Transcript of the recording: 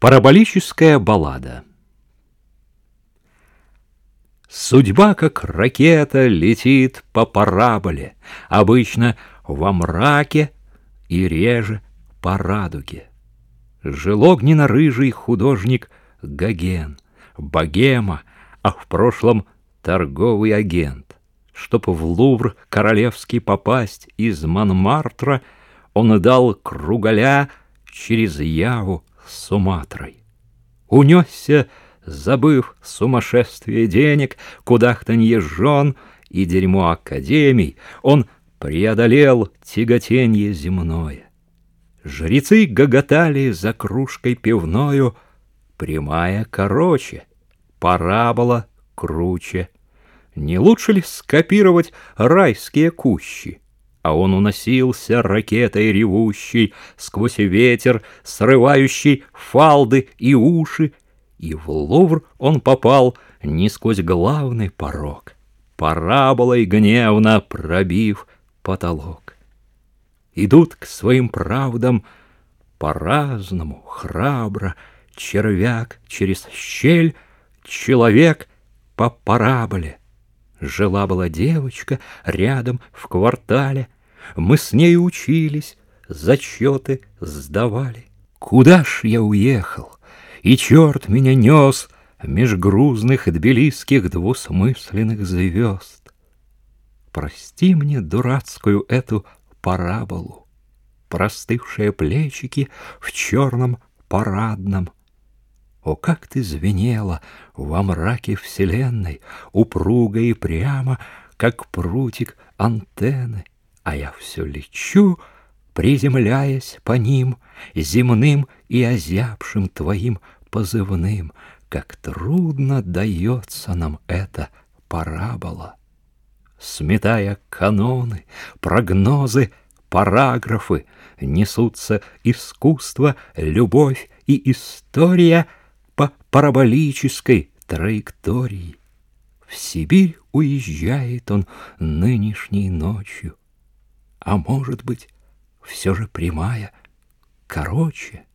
Параболическая баллада Судьба, как ракета, летит по параболе, Обычно во мраке и реже по радуге. Жил огненно-рыжий художник Гоген, богема, а в прошлом торговый агент. Чтоб в Лувр королевский попасть из Монмартра, Он дал кругаля через Яву Суматрой. Унесся, забыв сумасшествие денег, Кудахтанье жен и дерьмо академий, Он преодолел тяготенье земное. Жрецы гоготали за кружкой пивною, Прямая короче, парабола круче. Не лучше ли скопировать райские кущи? А он уносился ракетой ревущей Сквозь ветер, срывающий фалды и уши, И в Лувр он попал не сквозь главный порог, Параболой гневно пробив потолок идут к своим правдам по-разному, храбро, червяк через щель, человек по параболе. Жила-была девочка рядом в квартале, мы с ней учились, зачеты сдавали. Куда ж я уехал, и черт меня нес меж грузных тбилисских двусмысленных звезд. Прости мне дурацкую эту параболу, простывшие плечики в черном парадном. О, как ты звенела во мраке вселенной, упруго и прямо, как прутик антенны, а я все лечу, приземляясь по ним, земным и озябшим твоим позывным, как трудно дается нам эта парабола. Сметая каноны, прогнозы, параграфы, несутся искусство, любовь и история параболической траектории. В Сибирь уезжает он нынешней ночью, а может быть, все же прямая, короче —